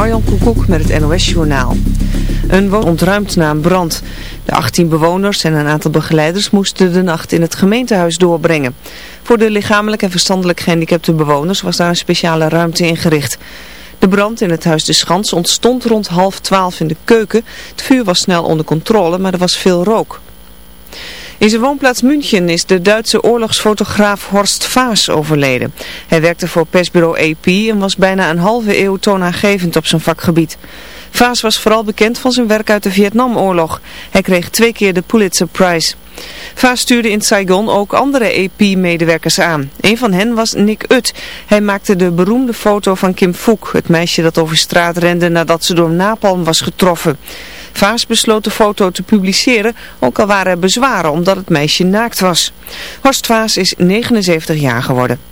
Marjan Koekoek met het NOS-journaal. Een woning ontruimd na een brand. De 18 bewoners en een aantal begeleiders moesten de nacht in het gemeentehuis doorbrengen. Voor de lichamelijk en verstandelijk gehandicapte bewoners was daar een speciale ruimte ingericht. De brand in het huis De Schans ontstond rond half twaalf in de keuken. Het vuur was snel onder controle, maar er was veel rook. In zijn woonplaats München is de Duitse oorlogsfotograaf Horst Vaas overleden. Hij werkte voor persbureau AP en was bijna een halve eeuw toonaangevend op zijn vakgebied. Vaas was vooral bekend van zijn werk uit de Vietnamoorlog. Hij kreeg twee keer de Pulitzer Prize. Vaas stuurde in Saigon ook andere EP-medewerkers aan. Een van hen was Nick Ut. Hij maakte de beroemde foto van Kim Fook, het meisje dat over straat rende nadat ze door napalm was getroffen. Vaas besloot de foto te publiceren, ook al waren er bezwaren omdat het meisje naakt was. Horst Vaas is 79 jaar geworden.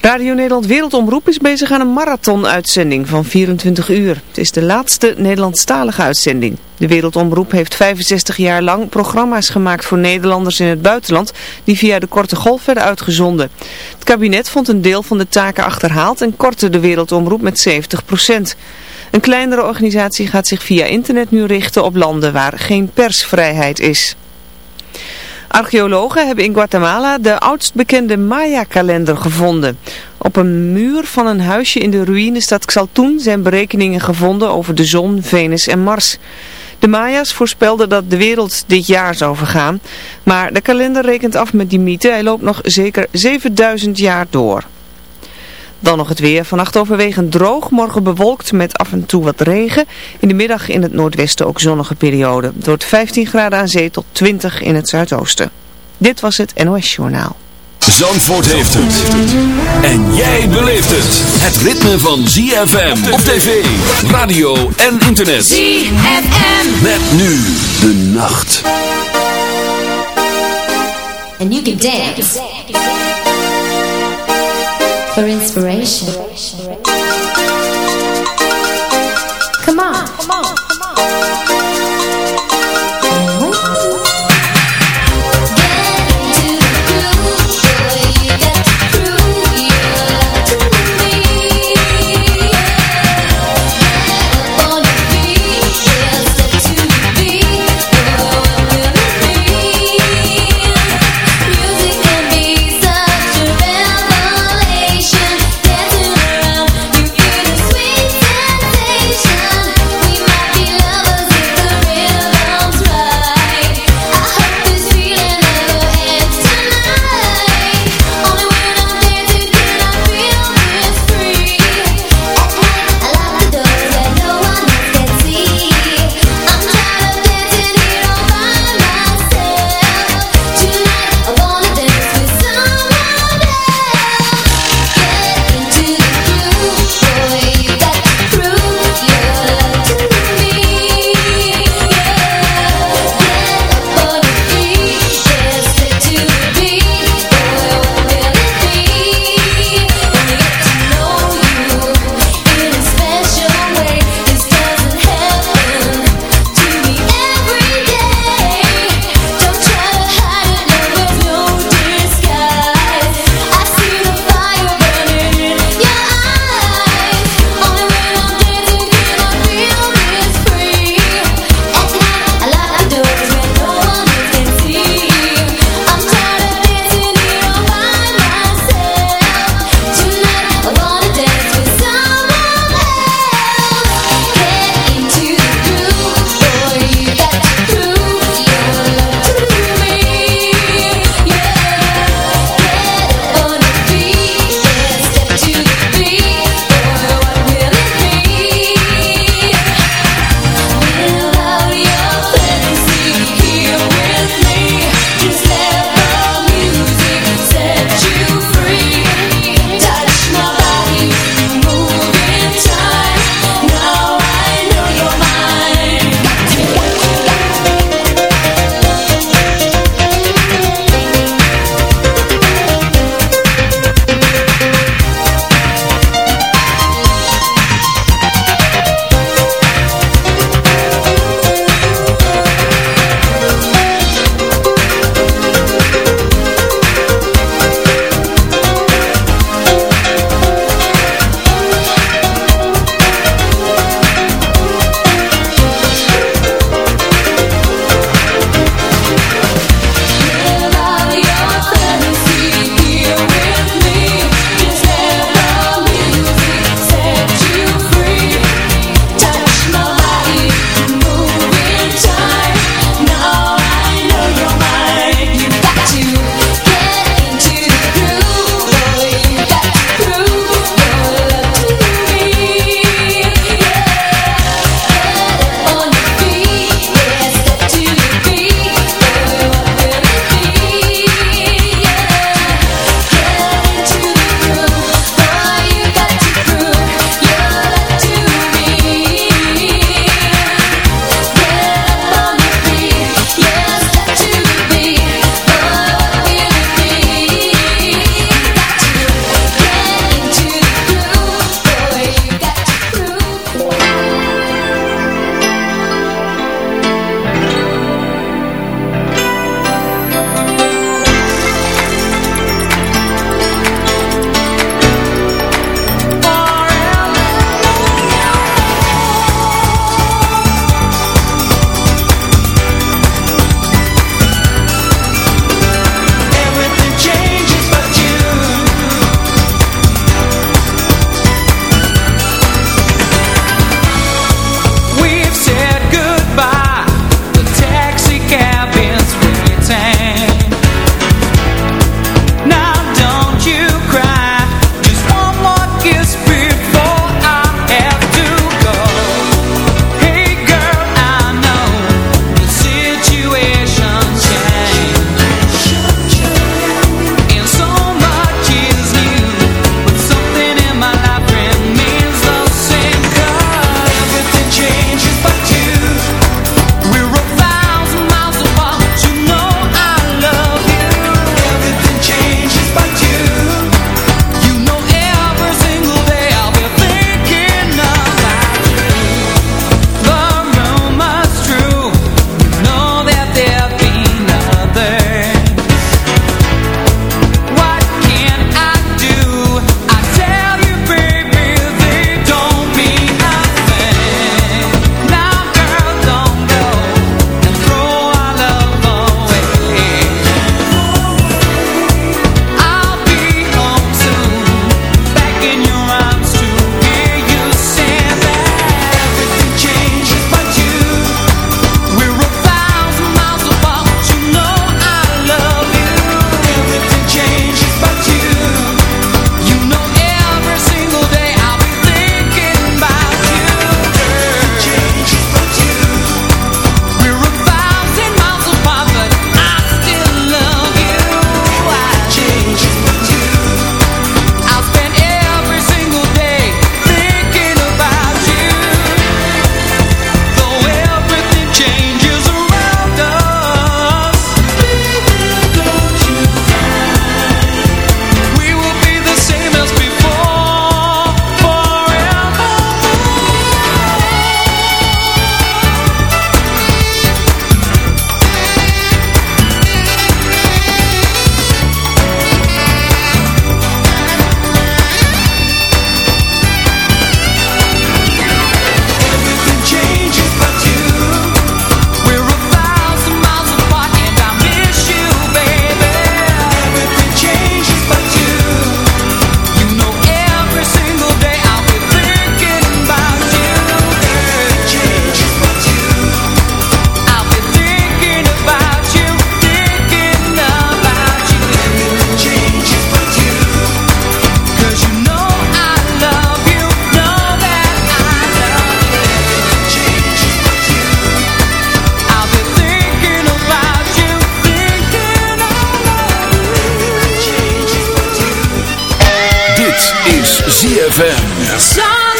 Radio Nederland Wereldomroep is bezig aan een marathon-uitzending van 24 uur. Het is de laatste Nederlandstalige uitzending. De Wereldomroep heeft 65 jaar lang programma's gemaakt voor Nederlanders in het buitenland die via de korte golf werden uitgezonden. Het kabinet vond een deel van de taken achterhaald en kortte de Wereldomroep met 70 procent. Een kleinere organisatie gaat zich via internet nu richten op landen waar geen persvrijheid is. Archeologen hebben in Guatemala de oudst bekende Maya-kalender gevonden. Op een muur van een huisje in de ruïnestad Xaltun zijn berekeningen gevonden over de zon, Venus en Mars. De Maya's voorspelden dat de wereld dit jaar zou vergaan, maar de kalender rekent af met die mythe. Hij loopt nog zeker 7000 jaar door. Dan nog het weer. Vannacht overwegend droog. Morgen bewolkt met af en toe wat regen. In de middag in het noordwesten ook zonnige periode. Door 15 graden aan zee tot 20 in het zuidoosten. Dit was het NOS Journaal. Zandvoort heeft het. En jij beleeft het. Het ritme van ZFM op tv, radio en internet. ZFM. Met nu de nacht. And you can dance. For inspiration. Come ZFM.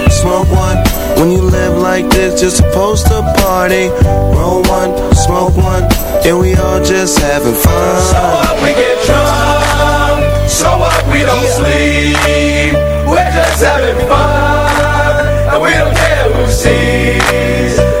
smoke one. When you live like this, you're supposed to party. Roll one, smoke one, and we all just having fun. So up we get drunk, so up we don't sleep. We're just having fun, and we don't care who sees.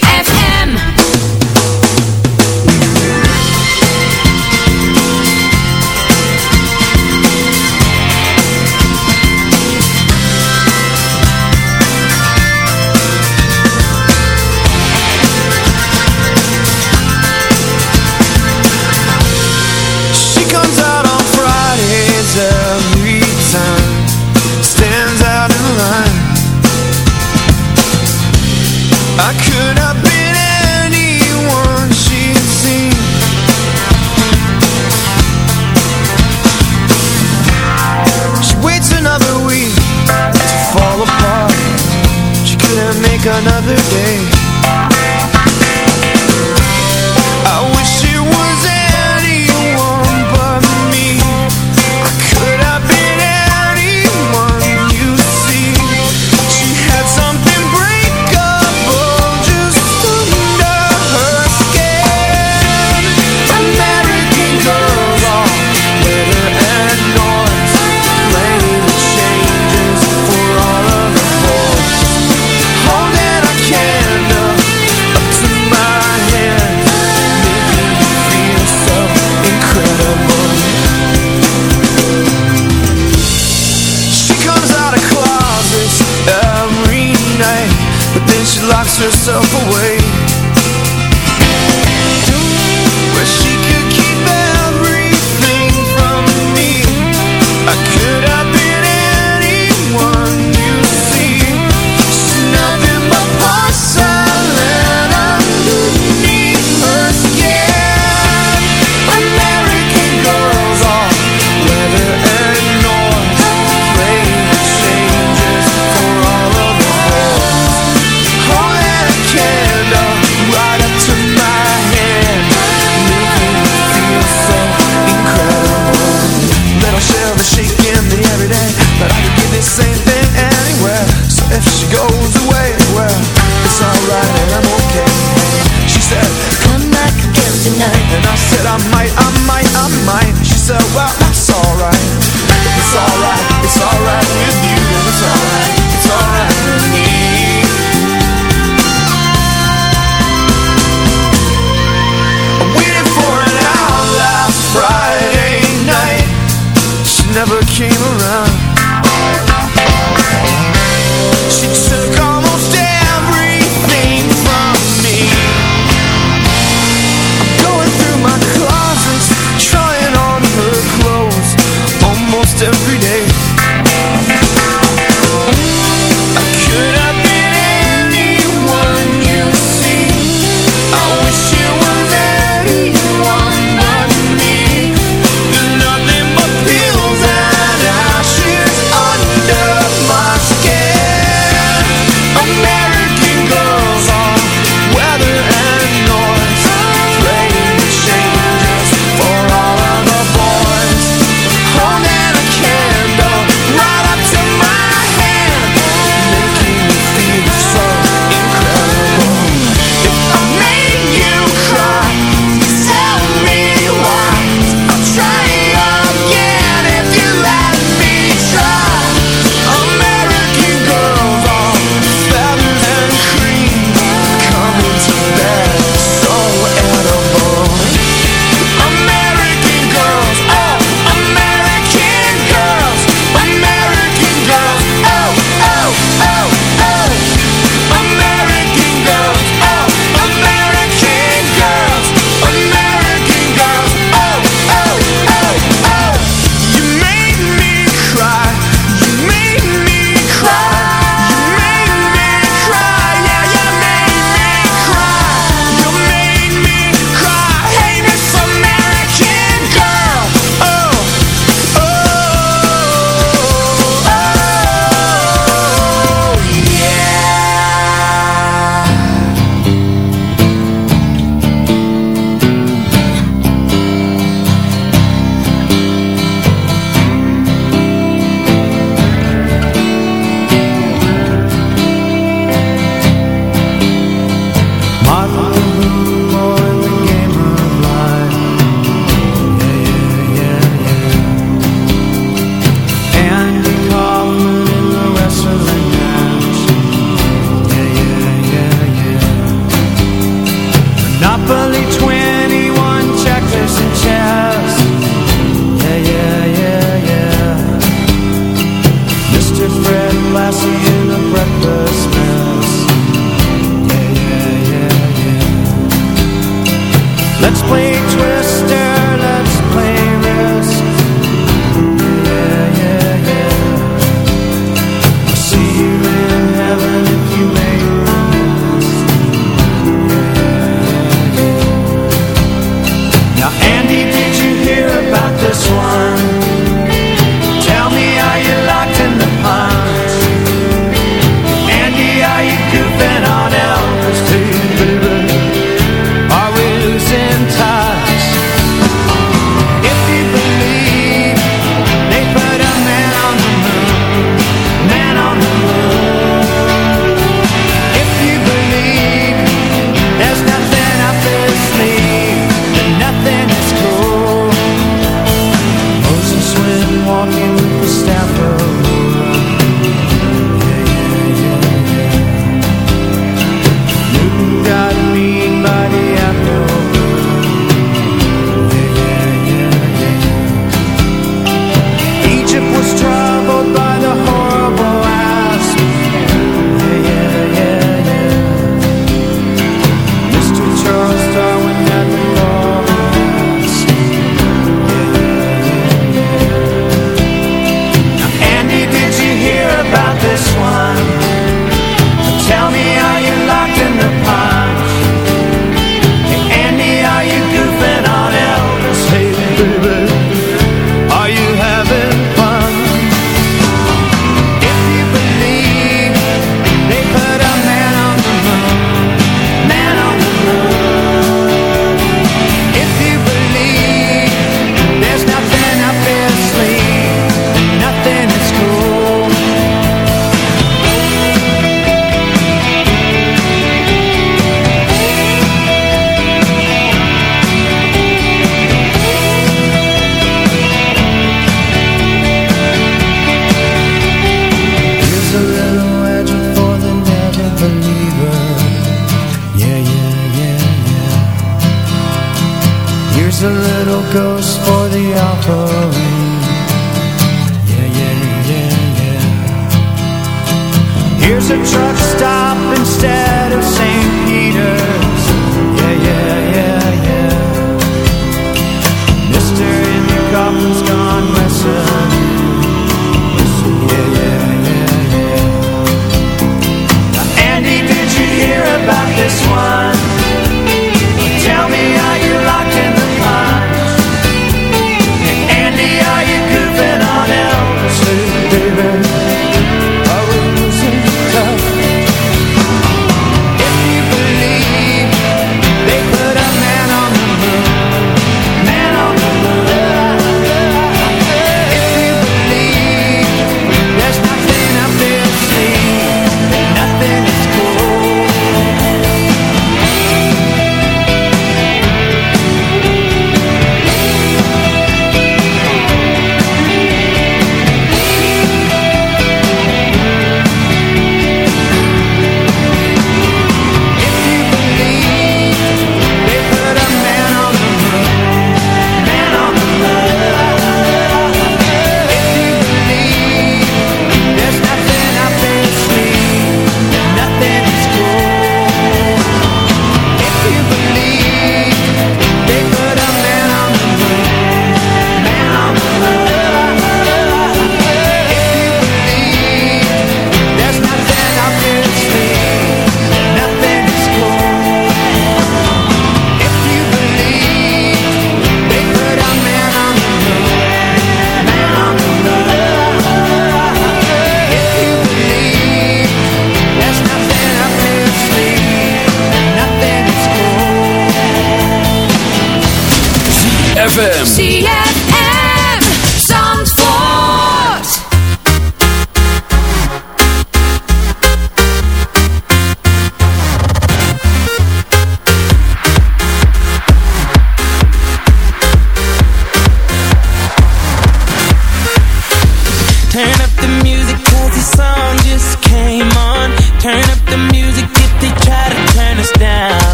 little ghost for the offering. Yeah, yeah, yeah, yeah. Here's a truck stop instead of St. Peter's. Yeah, yeah, yeah, yeah. Mister in the coffin's gone missing. Yeah, yeah, yeah, yeah. Andy, did you hear about this one? ZFM.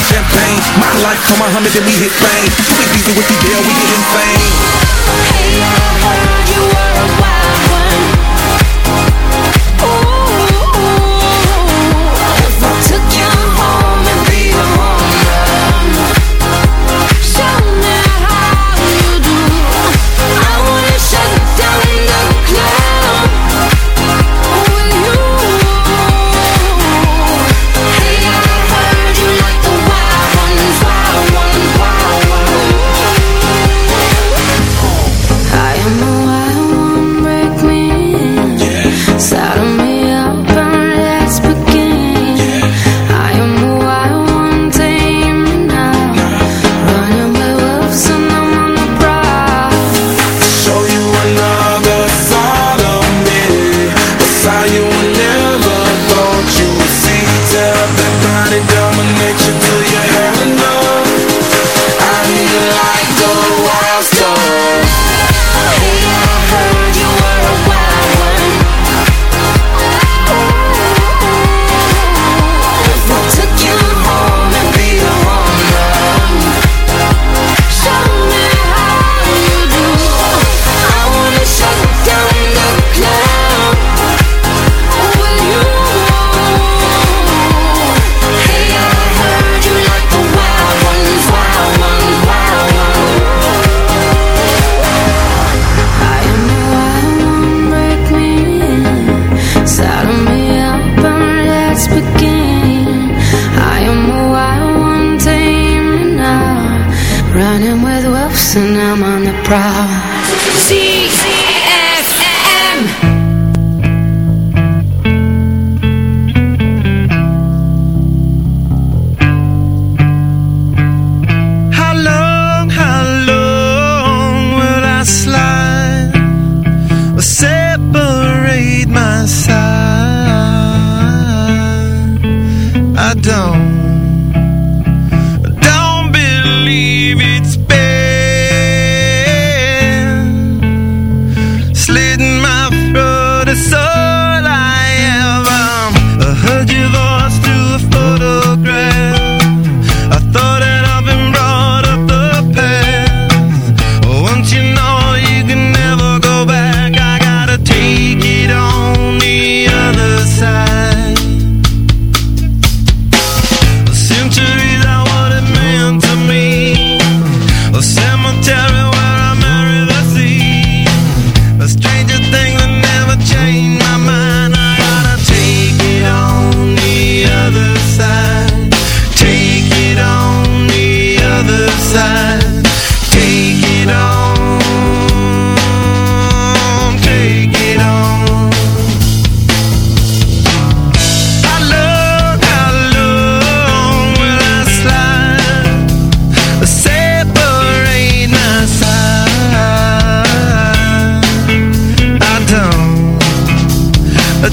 and champagne. My life, come on, hundred, then we hit fame. Too busy with the deal, we get insane. Hey, I heard you were a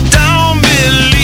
Down don't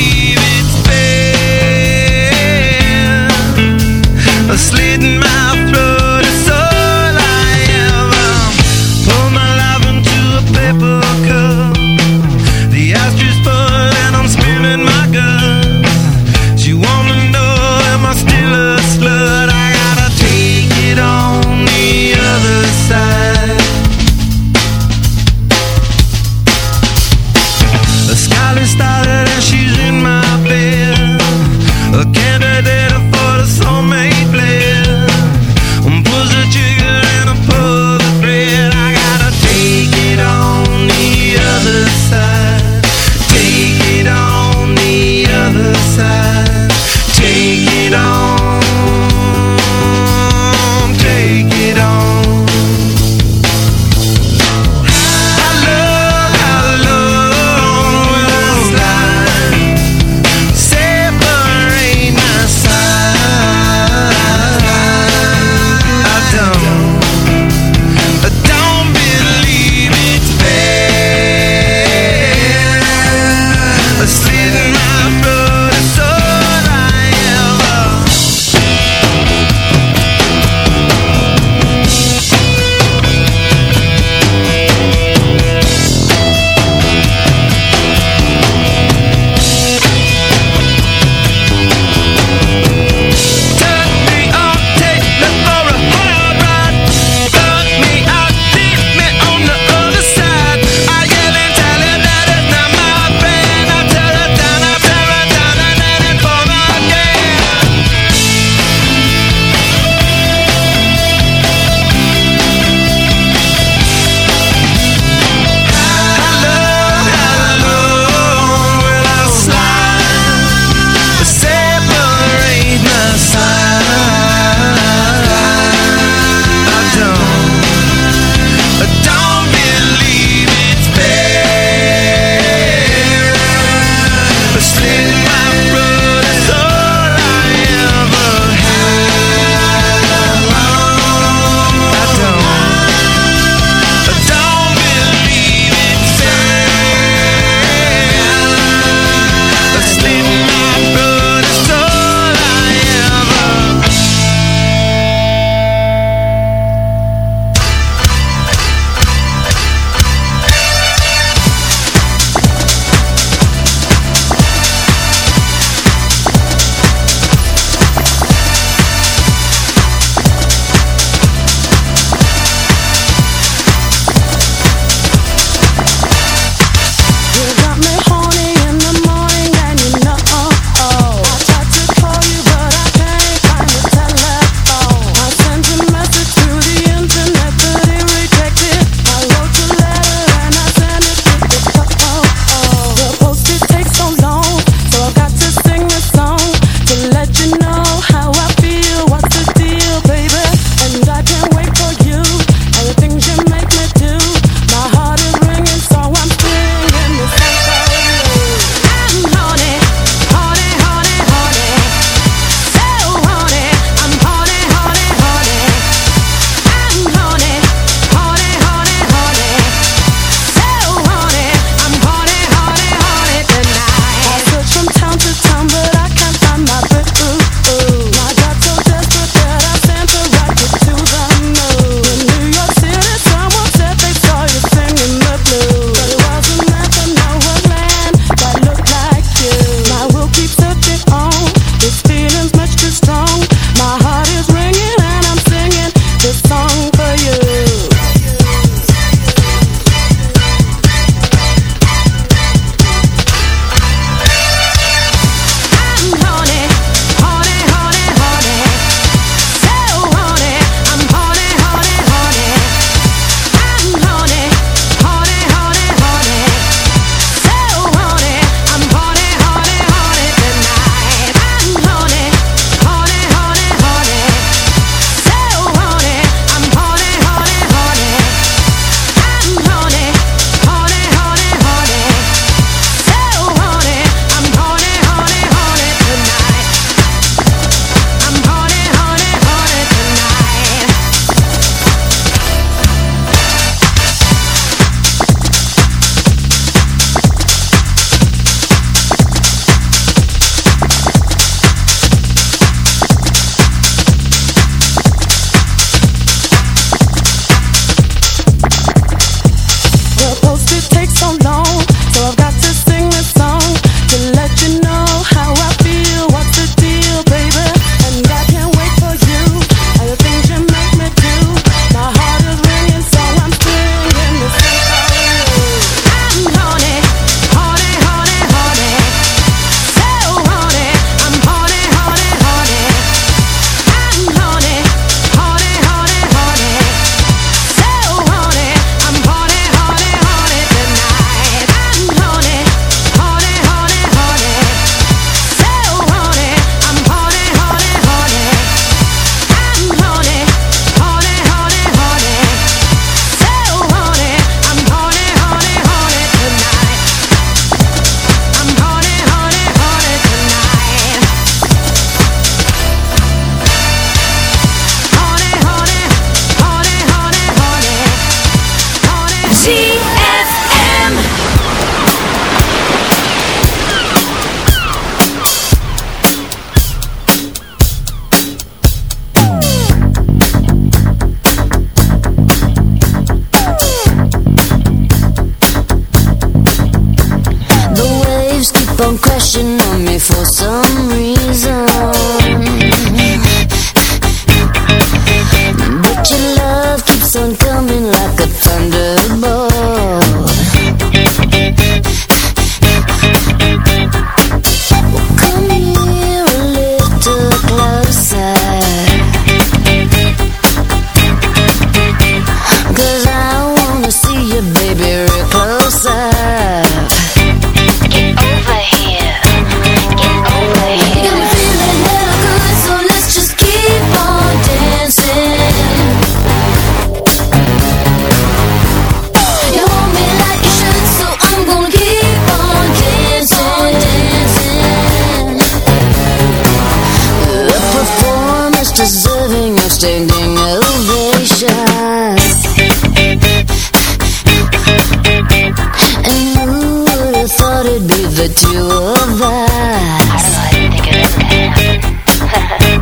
the two of us. I don't know, I didn't think it was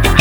okay.